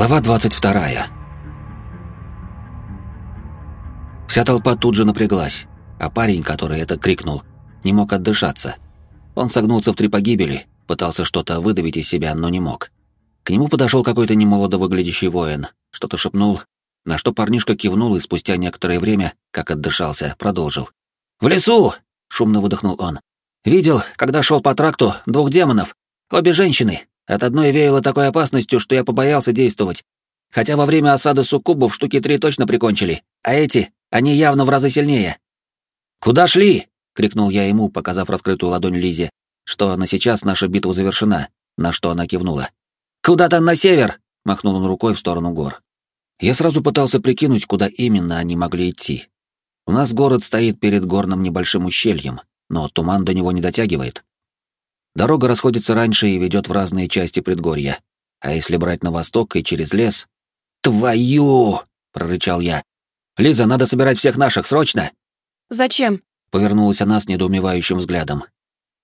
Глава 22. Вся толпа тут же напряглась, а парень, который это крикнул, не мог отдышаться. Он согнулся в три погибели, пытался что-то выдавить из себя, но не мог. К нему подошел какой-то немолодо выглядящий воин, что-то шепнул, на что парнишка кивнул и спустя некоторое время, как отдышался, продолжил. «В лесу!» — шумно выдохнул он. «Видел, когда шел по тракту, двух демонов. Обе женщины, от одной веяло такой опасностью, что я побоялся действовать. Хотя во время осады суккубов штуки три точно прикончили, а эти, они явно в разы сильнее. «Куда шли?» — крикнул я ему, показав раскрытую ладонь Лизе, что на сейчас наша битва завершена, на что она кивнула. «Куда-то на север!» — махнул он рукой в сторону гор. Я сразу пытался прикинуть, куда именно они могли идти. У нас город стоит перед горным небольшим ущельем, но туман до него не дотягивает. Дорога расходится раньше и ведет в разные части предгорья. А если брать на восток и через лес... «Твою!» — прорычал я. «Лиза, надо собирать всех наших, срочно!» «Зачем?» — повернулась она с недоумевающим взглядом.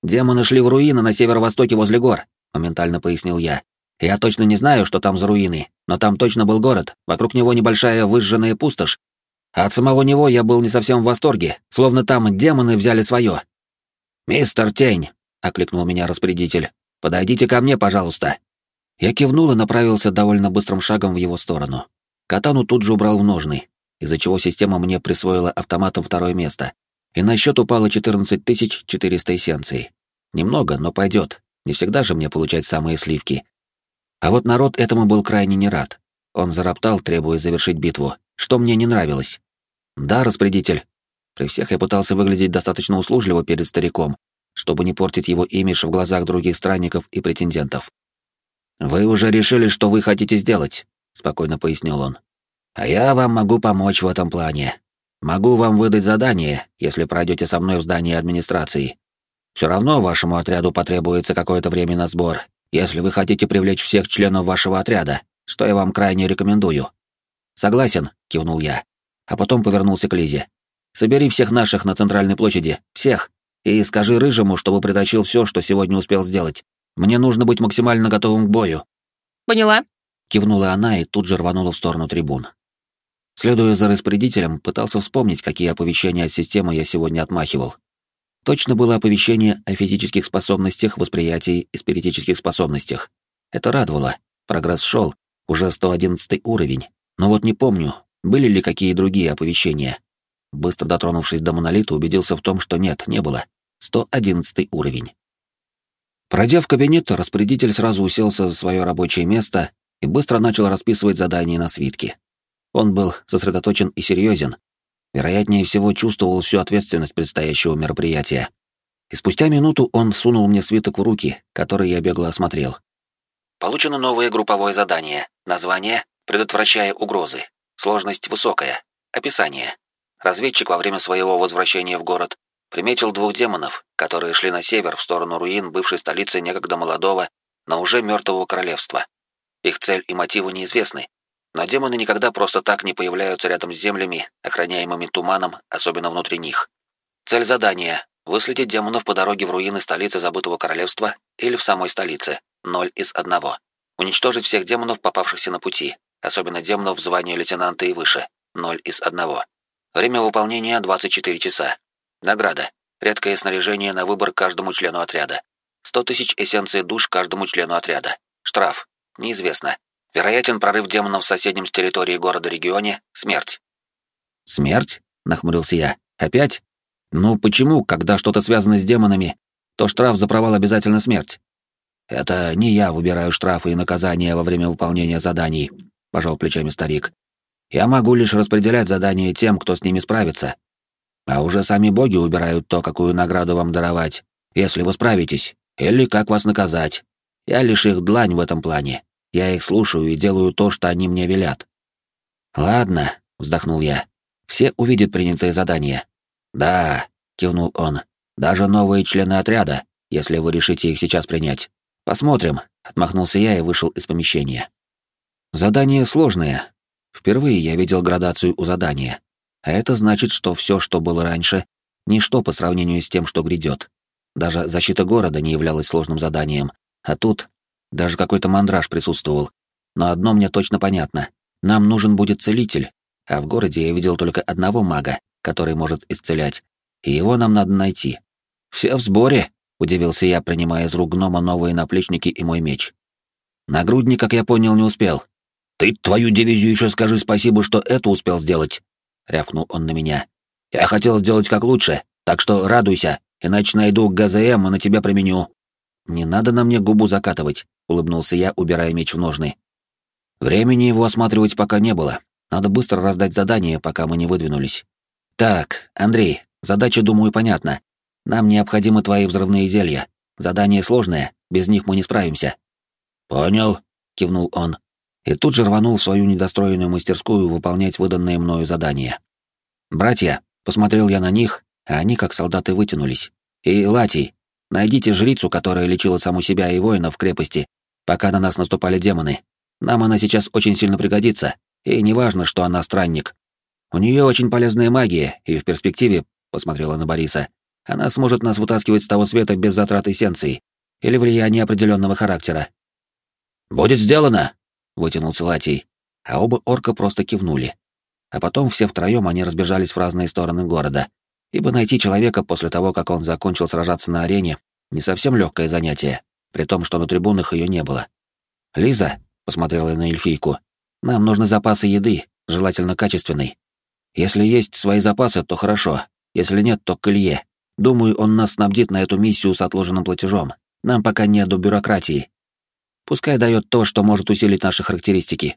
«Демоны шли в руины на северо-востоке возле гор», — моментально пояснил я. «Я точно не знаю, что там за руины, но там точно был город, вокруг него небольшая выжженная пустошь. А от самого него я был не совсем в восторге, словно там демоны взяли свое. «Мистер Тень, окликнул меня распорядитель. «Подойдите ко мне, пожалуйста». Я кивнул и направился довольно быстрым шагом в его сторону. Катану тут же убрал в ножны, из-за чего система мне присвоила автоматом второе место. И на счет упало 14 400 эссенций. Немного, но пойдет. Не всегда же мне получать самые сливки. А вот народ этому был крайне не рад. Он зароптал, требуя завершить битву, что мне не нравилось. Да, распорядитель. При всех я пытался выглядеть достаточно услужливо перед стариком, чтобы не портить его имидж в глазах других странников и претендентов. «Вы уже решили, что вы хотите сделать», — спокойно пояснил он. «А я вам могу помочь в этом плане. Могу вам выдать задание, если пройдете со мной в здание администрации. Все равно вашему отряду потребуется какое-то время на сбор, если вы хотите привлечь всех членов вашего отряда, что я вам крайне рекомендую». «Согласен», — кивнул я, а потом повернулся к Лизе. «Собери всех наших на центральной площади, всех, и скажи Рыжему, чтобы притащил все, что сегодня успел сделать. Мне нужно быть максимально готовым к бою». «Поняла», — кивнула она и тут же рванула в сторону трибун. Следуя за распорядителем, пытался вспомнить, какие оповещения от системы я сегодня отмахивал. Точно было оповещение о физических способностях, восприятии и спиритических способностях. Это радовало. Прогресс шел, уже 111 уровень. Но вот не помню, были ли какие другие оповещения. Быстро дотронувшись до монолита, убедился в том, что нет, не было. 111 уровень. Пройдя в кабинет, распорядитель сразу уселся за свое рабочее место и быстро начал расписывать задания на свитке. Он был сосредоточен и серьезен, вероятнее всего чувствовал всю ответственность предстоящего мероприятия. И спустя минуту он сунул мне свиток в руки, который я бегло осмотрел. Получено новое групповое задание. Название «Предотвращая угрозы». Сложность высокая. Описание. Разведчик во время своего возвращения в город приметил двух демонов, которые шли на север в сторону руин бывшей столицы некогда молодого, но уже мертвого королевства. Их цель и мотивы неизвестны, но демоны никогда просто так не появляются рядом с землями, охраняемыми туманом, особенно внутри них. Цель задания — выследить демонов по дороге в руины столицы забытого королевства или в самой столице, ноль из одного. Уничтожить всех демонов, попавшихся на пути, особенно демонов в звании лейтенанта и выше, ноль из одного. Время выполнения 24 часа. Награда. Редкое снаряжение на выбор каждому члену отряда. 100 тысяч эссенций душ каждому члену отряда. Штраф. Неизвестно. Вероятен прорыв демонов в соседнем с территории города-регионе. Смерть. Смерть? Нахмурился я. Опять? Ну почему, когда что-то связано с демонами, то штраф за провал обязательно смерть? Это не я выбираю штрафы и наказания во время выполнения заданий, пожал плечами старик. Я могу лишь распределять задания тем, кто с ними справится, а уже сами боги убирают то, какую награду вам даровать, если вы справитесь, или как вас наказать. Я лишь их длань в этом плане. Я их слушаю и делаю то, что они мне велят. Ладно, вздохнул я. Все увидят принятое задание. Да, кивнул он. Даже новые члены отряда, если вы решите их сейчас принять. Посмотрим, отмахнулся я и вышел из помещения. Задание сложное. Впервые я видел градацию у задания. А это значит, что все, что было раньше, ничто по сравнению с тем, что грядет. Даже защита города не являлась сложным заданием, а тут даже какой-то мандраж присутствовал. но одно мне точно понятно. Нам нужен будет целитель, а в городе я видел только одного мага, который может исцелять, и его нам надо найти. Все в сборе, удивился я, принимая из рук гнома новые наплечники и мой меч. Нагрудник, как я понял, не успел. Ты твою дивизию еще скажи спасибо, что это успел сделать, рявкнул он на меня. Я хотел сделать как лучше, так что радуйся, иначе найду ГЗМ и на тебя применю. Не надо на мне губу закатывать, улыбнулся я, убирая меч в ножны. Времени его осматривать пока не было. Надо быстро раздать задание, пока мы не выдвинулись. Так, Андрей, задача, думаю, понятна. Нам необходимы твои взрывные зелья. Задание сложное, без них мы не справимся. Понял, кивнул он. И тут же рванул в свою недостроенную мастерскую выполнять выданное мною задание. Братья, посмотрел я на них, а они как солдаты вытянулись. И Латий, найдите жрицу, которая лечила саму себя и воинов в крепости, пока на нас наступали демоны. Нам она сейчас очень сильно пригодится, и неважно, что она странник. У нее очень полезная магия, и в перспективе, посмотрела на Бориса, она сможет нас вытаскивать с того света без затрат эссенции или влияния определенного характера. «Будет сделано!» — вытянулся Латий, а оба орка просто кивнули. А потом все втроем они разбежались в разные стороны города, ибо найти человека после того, как он закончил сражаться на арене, не совсем легкое занятие, при том, что на трибунах ее не было. «Лиза», посмотрела на эльфийку. Нам нужны запасы еды, желательно качественной. Если есть свои запасы, то хорошо. Если нет, то к. Думаю, он нас снабдит на эту миссию с отложенным платежом. Нам пока не до бюрократии. Пускай дает то, что может усилить наши характеристики.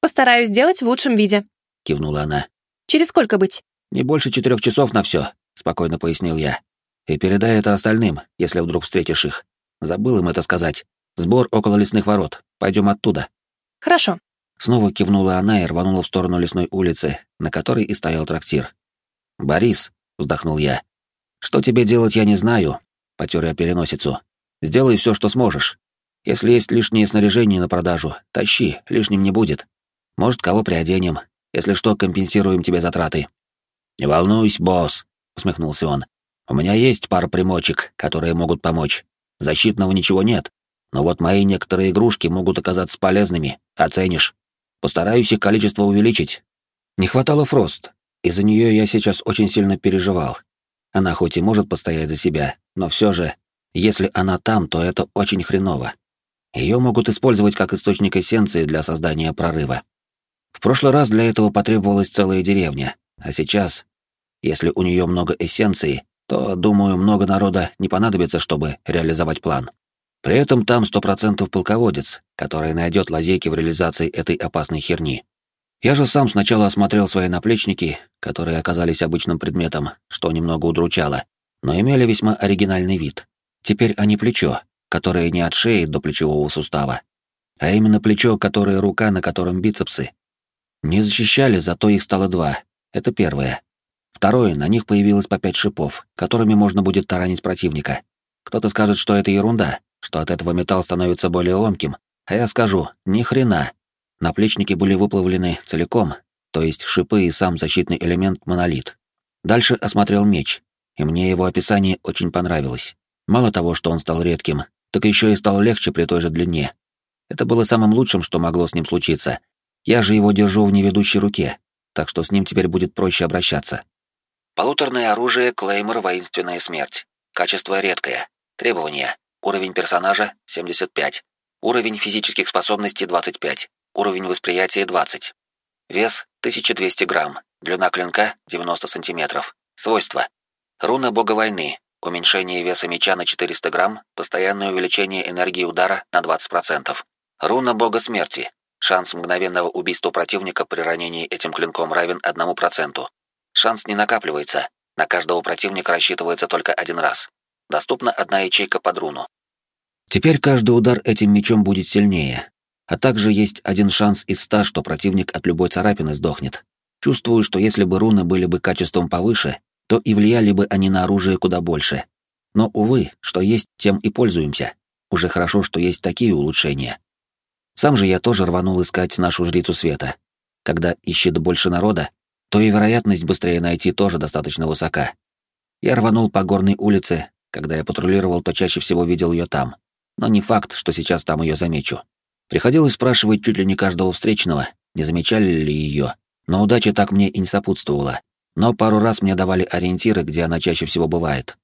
Постараюсь сделать в лучшем виде. Кивнула она. Через сколько быть? Не больше четырех часов на все, спокойно пояснил я. И передай это остальным, если вдруг встретишь их. Забыл им это сказать. Сбор около лесных ворот. Пойдем оттуда. Хорошо. Снова кивнула она и рванула в сторону лесной улицы, на которой и стоял трактир. Борис, вздохнул я. Что тебе делать, я не знаю. Потер я переносицу. Сделай все, что сможешь. Если есть лишнее снаряжение на продажу, тащи, лишним не будет. Может, кого приоденем. Если что, компенсируем тебе затраты. Не волнуйся, босс, усмехнулся он. У меня есть пара примочек, которые могут помочь. Защитного ничего нет, но вот мои некоторые игрушки могут оказаться полезными, оценишь. Постараюсь их количество увеличить. Не хватало Фрост. Из-за нее я сейчас очень сильно переживал. Она хоть и может постоять за себя, но все же, если она там, то это очень хреново. Ее могут использовать как источник эссенции для создания прорыва. В прошлый раз для этого потребовалась целая деревня, а сейчас, если у нее много эссенции, то, думаю, много народа не понадобится, чтобы реализовать план. При этом там сто процентов полководец, который найдет лазейки в реализации этой опасной херни. Я же сам сначала осмотрел свои наплечники, которые оказались обычным предметом, что немного удручало, но имели весьма оригинальный вид. Теперь они плечо, которое не от шеи до плечевого сустава, а именно плечо, которое рука, на котором бицепсы. Не защищали, зато их стало два. Это первое. Второе, на них появилось по пять шипов, которыми можно будет таранить противника. Кто-то скажет, что это ерунда, что от этого металл становится более ломким, а я скажу, ни хрена. Наплечники были выплавлены целиком, то есть шипы и сам защитный элемент монолит. Дальше осмотрел меч, и мне его описание очень понравилось. Мало того, что он стал редким, так еще и стал легче при той же длине. Это было самым лучшим, что могло с ним случиться. Я же его держу в неведущей руке, так что с ним теперь будет проще обращаться. Полуторное оружие Клеймор «Воинственная смерть». Качество редкое. Требования. Уровень персонажа — 75. Уровень физических способностей — 25. Уровень восприятия — 20. Вес — 1200 грамм. Длина клинка — 90 сантиметров. Свойства. Руна бога войны. Уменьшение веса меча на 400 грамм. Постоянное увеличение энергии удара на 20%. Руна бога смерти. Шанс мгновенного убийства противника при ранении этим клинком равен 1%. Шанс не накапливается. На каждого противника рассчитывается только один раз. Доступна одна ячейка под руну. Теперь каждый удар этим мечом будет сильнее, а также есть один шанс из ста, что противник от любой царапины сдохнет. Чувствую, что если бы руны были бы качеством повыше, то и влияли бы они на оружие куда больше. Но, увы, что есть, тем и пользуемся. Уже хорошо, что есть такие улучшения. Сам же я тоже рванул искать нашу жрицу света. Когда ищет больше народа, то и вероятность быстрее найти тоже достаточно высока. Я рванул по горной улице, когда я патрулировал, то чаще всего видел ее там но не факт, что сейчас там ее замечу. Приходилось спрашивать чуть ли не каждого встречного, не замечали ли ее, но удача так мне и не сопутствовала. Но пару раз мне давали ориентиры, где она чаще всего бывает.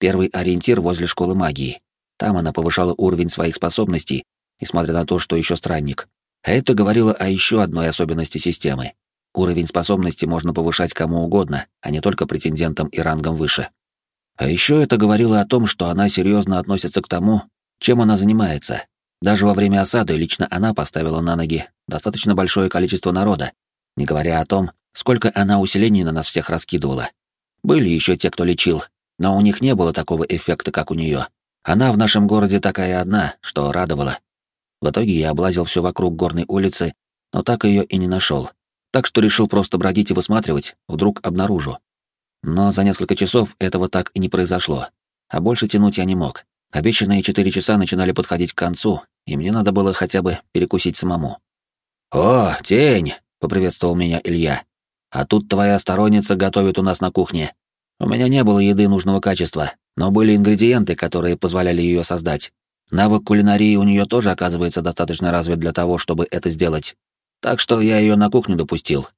Первый ориентир возле школы магии. Там она повышала уровень своих способностей, несмотря на то, что еще странник. А это говорило о еще одной особенности системы. Уровень способности можно повышать кому угодно, а не только претендентам и рангам выше. А еще это говорило о том, что она серьезно относится к тому, чем она занимается. Даже во время осады лично она поставила на ноги достаточно большое количество народа, не говоря о том, сколько она усилений на нас всех раскидывала. Были еще те, кто лечил, но у них не было такого эффекта, как у нее. Она в нашем городе такая одна, что радовала. В итоге я облазил все вокруг горной улицы, но так ее и не нашел. Так что решил просто бродить и высматривать, вдруг обнаружу. Но за несколько часов этого так и не произошло. А больше тянуть я не мог. Обещанные четыре часа начинали подходить к концу, и мне надо было хотя бы перекусить самому. «О, тень!» — поприветствовал меня Илья. «А тут твоя сторонница готовит у нас на кухне. У меня не было еды нужного качества, но были ингредиенты, которые позволяли ее создать. Навык кулинарии у нее тоже оказывается достаточно развит для того, чтобы это сделать. Так что я ее на кухню допустил.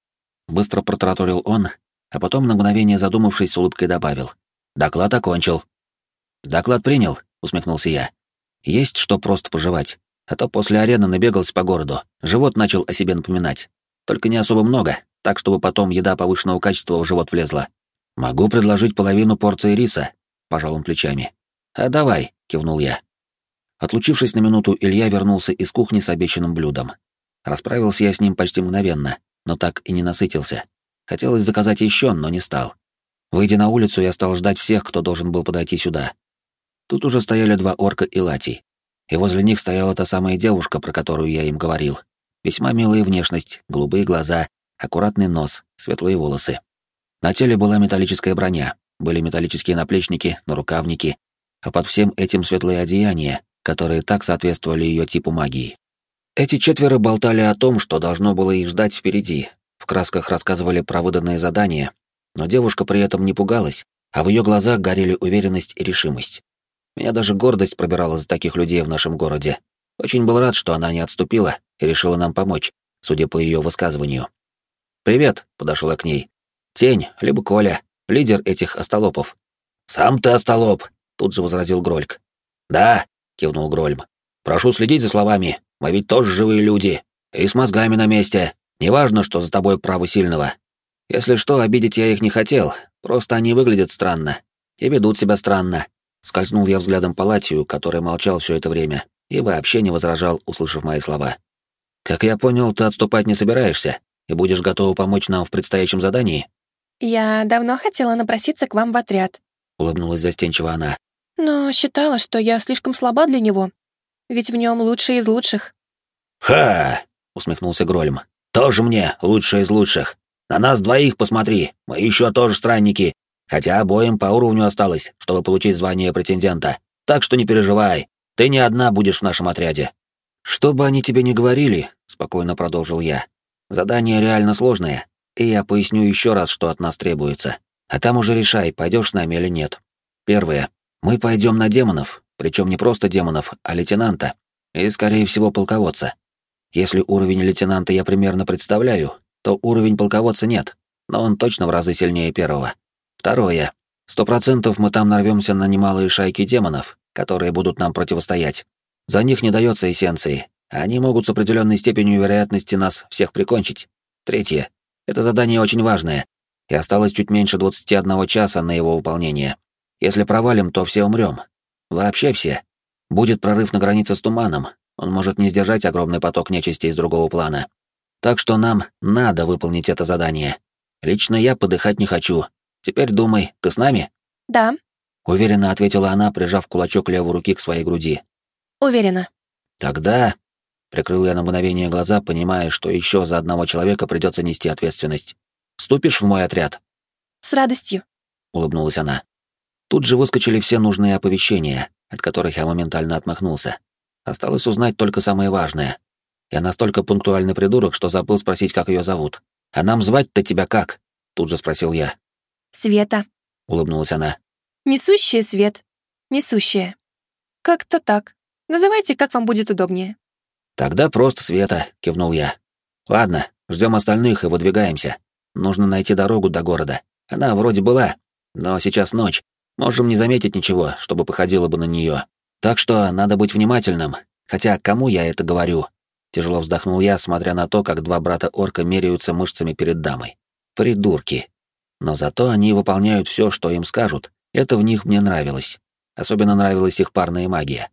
Быстро протараторил он, а потом на мгновение задумавшись с улыбкой добавил. Доклад окончил. Доклад принял, усмехнулся я. Есть что просто пожевать, а то после арены набегался по городу, живот начал о себе напоминать. Только не особо много, так чтобы потом еда повышенного качества в живот влезла. Могу предложить половину порции риса, пожал он плечами. А давай, кивнул я. Отлучившись на минуту, Илья вернулся из кухни с обещанным блюдом. Расправился я с ним почти мгновенно, но так и не насытился. Хотелось заказать еще, но не стал. Выйдя на улицу, я стал ждать всех, кто должен был подойти сюда. Тут уже стояли два орка и лати. И возле них стояла та самая девушка, про которую я им говорил. Весьма милая внешность, голубые глаза, аккуратный нос, светлые волосы. На теле была металлическая броня, были металлические наплечники, нарукавники, а под всем этим светлые одеяния, которые так соответствовали ее типу магии. Эти четверо болтали о том, что должно было их ждать впереди, в красках рассказывали про выданные задания, но девушка при этом не пугалась, а в ее глазах горели уверенность и решимость. Меня даже гордость пробирала за таких людей в нашем городе. Очень был рад, что она не отступила и решила нам помочь, судя по ее высказыванию. «Привет», — подошел к ней. «Тень, либо Коля, лидер этих остолопов». «Сам ты остолоп», — тут же возразил Грольк. «Да, кивнул Грольм. Прошу следить за словами. Мы ведь тоже живые люди. И с мозгами на месте. Неважно, что за тобой право сильного. Если что, обидеть я их не хотел. Просто они выглядят странно. И ведут себя странно. Скользнул я взглядом по Латию, который молчал все это время, и вообще не возражал, услышав мои слова. «Как я понял, ты отступать не собираешься и будешь готова помочь нам в предстоящем задании?» «Я давно хотела напроситься к вам в отряд», — улыбнулась застенчиво она но считала, что я слишком слаба для него, ведь в нем лучший из лучших. «Ха!» — усмехнулся Грольм. «Тоже мне лучший из лучших. На нас двоих посмотри, мы еще тоже странники, хотя обоим по уровню осталось, чтобы получить звание претендента. Так что не переживай, ты не одна будешь в нашем отряде». «Что бы они тебе ни говорили», — спокойно продолжил я, — «задание реально сложное, и я поясню еще раз, что от нас требуется. А там уже решай, пойдешь с нами или нет. Первое. Мы пойдем на демонов, причем не просто демонов, а лейтенанта, и, скорее всего, полководца. Если уровень лейтенанта я примерно представляю, то уровень полководца нет, но он точно в разы сильнее первого. Второе. Сто процентов мы там нарвемся на немалые шайки демонов, которые будут нам противостоять. За них не дается эссенции, они могут с определенной степенью вероятности нас всех прикончить. Третье. Это задание очень важное, и осталось чуть меньше 21 часа на его выполнение. Если провалим, то все умрем. Вообще все. Будет прорыв на границе с туманом. Он может не сдержать огромный поток нечисти из другого плана. Так что нам надо выполнить это задание. Лично я подыхать не хочу. Теперь думай, ты с нами? Да. Уверенно ответила она, прижав кулачок левой руки к своей груди. Уверена. Тогда... Прикрыл я на мгновение глаза, понимая, что еще за одного человека придется нести ответственность. «Вступишь в мой отряд?» «С радостью», — улыбнулась она. Тут же выскочили все нужные оповещения, от которых я моментально отмахнулся. Осталось узнать только самое важное. Я настолько пунктуальный придурок, что забыл спросить, как ее зовут. «А нам звать-то тебя как?» — тут же спросил я. «Света», — улыбнулась она. «Несущая свет. Несущая. Как-то так. Называйте, как вам будет удобнее». Тогда просто Света, кивнул я. Ладно, ждем остальных и выдвигаемся. Нужно найти дорогу до города. Она вроде была, но сейчас ночь. Можем не заметить ничего, чтобы походило бы на нее. Так что надо быть внимательным. Хотя кому я это говорю? Тяжело вздохнул я, смотря на то, как два брата-орка меряются мышцами перед дамой. Придурки. Но зато они выполняют все, что им скажут. Это в них мне нравилось. Особенно нравилась их парная магия.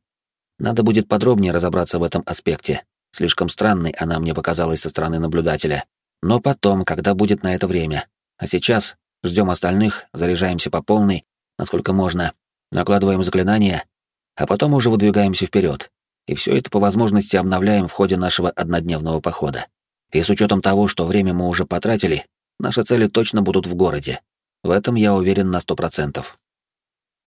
Надо будет подробнее разобраться в этом аспекте. Слишком странной она мне показалась со стороны наблюдателя. Но потом, когда будет на это время. А сейчас ждем остальных, заряжаемся по полной, насколько можно, накладываем заклинания, а потом уже выдвигаемся вперед. И все это по возможности обновляем в ходе нашего однодневного похода. И с учетом того, что время мы уже потратили, наши цели точно будут в городе. В этом я уверен на сто процентов.